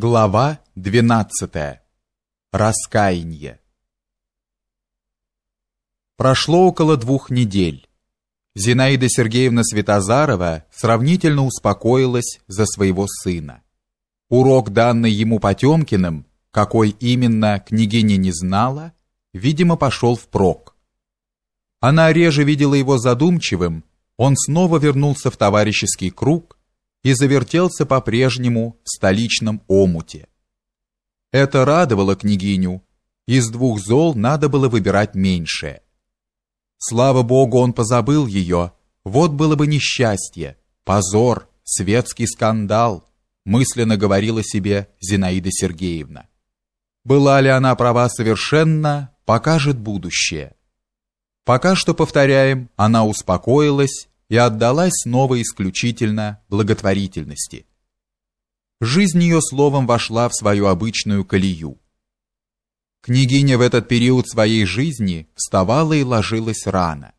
Глава 12. Раскаяние. Прошло около двух недель. Зинаида Сергеевна Светозарова сравнительно успокоилась за своего сына. Урок, данный ему Потемкиным, какой именно княгиня не знала, видимо, пошел впрок. Она реже видела его задумчивым, он снова вернулся в товарищеский круг, и завертелся по-прежнему в столичном омуте. Это радовало княгиню. Из двух зол надо было выбирать меньшее. Слава богу, он позабыл ее. Вот было бы несчастье, позор, светский скандал, мысленно говорила себе Зинаида Сергеевна. Была ли она права совершенно, покажет будущее. Пока что, повторяем, она успокоилась и отдалась снова исключительно благотворительности. Жизнь ее словом вошла в свою обычную колею. Княгиня в этот период своей жизни вставала и ложилась рано.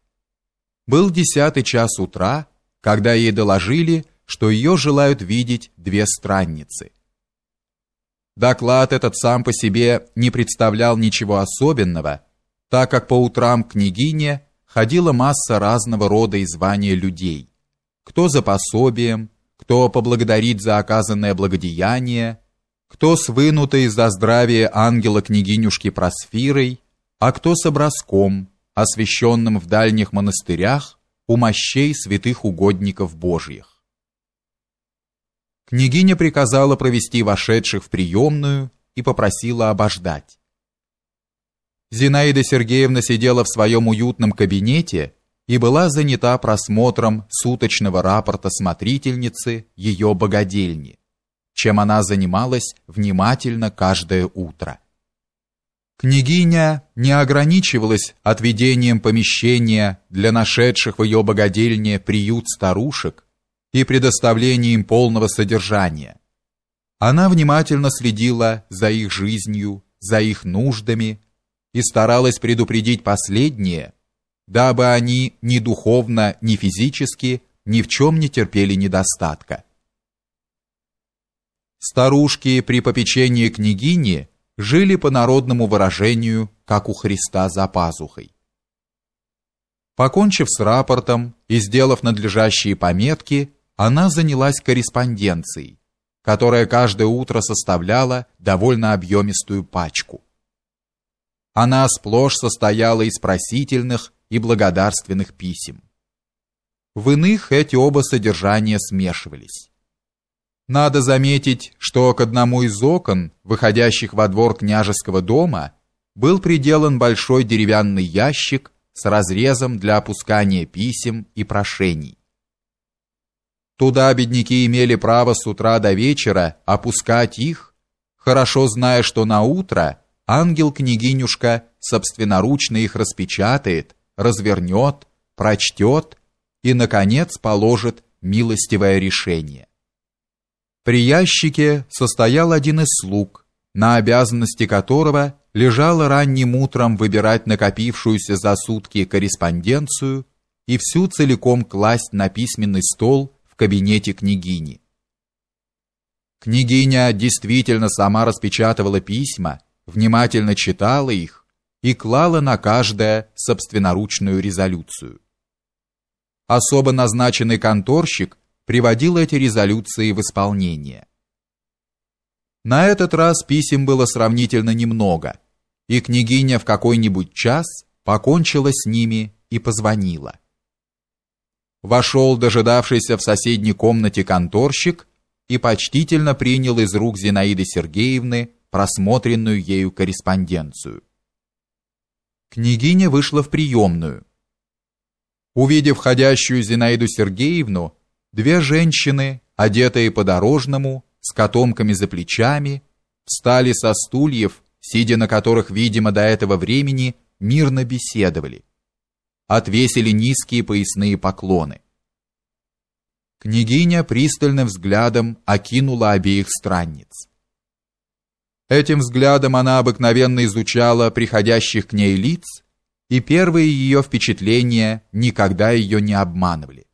Был десятый час утра, когда ей доложили, что ее желают видеть две странницы. Доклад этот сам по себе не представлял ничего особенного, так как по утрам княгине ходила масса разного рода и звания людей. Кто за пособием, кто поблагодарить за оказанное благодеяние, кто с вынутой за здравие ангела-княгинюшки Просфирой, а кто с образком, освященным в дальних монастырях у мощей святых угодников Божьих. Княгиня приказала провести вошедших в приемную и попросила обождать. Зинаида Сергеевна сидела в своем уютном кабинете и была занята просмотром суточного рапорта смотрительницы ее богадельни, чем она занималась внимательно каждое утро. Княгиня не ограничивалась отведением помещения для нашедших в ее богадельне приют старушек и предоставлением полного содержания. Она внимательно следила за их жизнью, за их нуждами, и старалась предупредить последние, дабы они ни духовно, ни физически ни в чем не терпели недостатка. Старушки при попечении княгини жили по народному выражению, как у Христа за пазухой. Покончив с рапортом и сделав надлежащие пометки, она занялась корреспонденцией, которая каждое утро составляла довольно объемистую пачку. Она сплошь состояла из просительных и благодарственных писем. В иных эти оба содержания смешивались. Надо заметить, что к одному из окон, выходящих во двор княжеского дома, был приделан большой деревянный ящик с разрезом для опускания писем и прошений. Туда бедняки имели право с утра до вечера опускать их, хорошо зная, что на утро ангел-княгинюшка собственноручно их распечатает, развернет, прочтет и, наконец, положит милостивое решение. При ящике состоял один из слуг, на обязанности которого лежало ранним утром выбирать накопившуюся за сутки корреспонденцию и всю целиком класть на письменный стол в кабинете княгини. Княгиня действительно сама распечатывала письма, внимательно читала их и клала на каждое собственноручную резолюцию. Особо назначенный конторщик приводил эти резолюции в исполнение. На этот раз писем было сравнительно немного, и княгиня в какой-нибудь час покончила с ними и позвонила. Вошел дожидавшийся в соседней комнате конторщик и почтительно принял из рук Зинаиды Сергеевны просмотренную ею корреспонденцию. Княгиня вышла в приемную. Увидев входящую Зинаиду Сергеевну, две женщины, одетые по-дорожному, с котомками за плечами, встали со стульев, сидя на которых, видимо, до этого времени мирно беседовали. Отвесили низкие поясные поклоны. Княгиня пристальным взглядом окинула обеих странниц. Этим взглядом она обыкновенно изучала приходящих к ней лиц, и первые ее впечатления никогда ее не обманывали.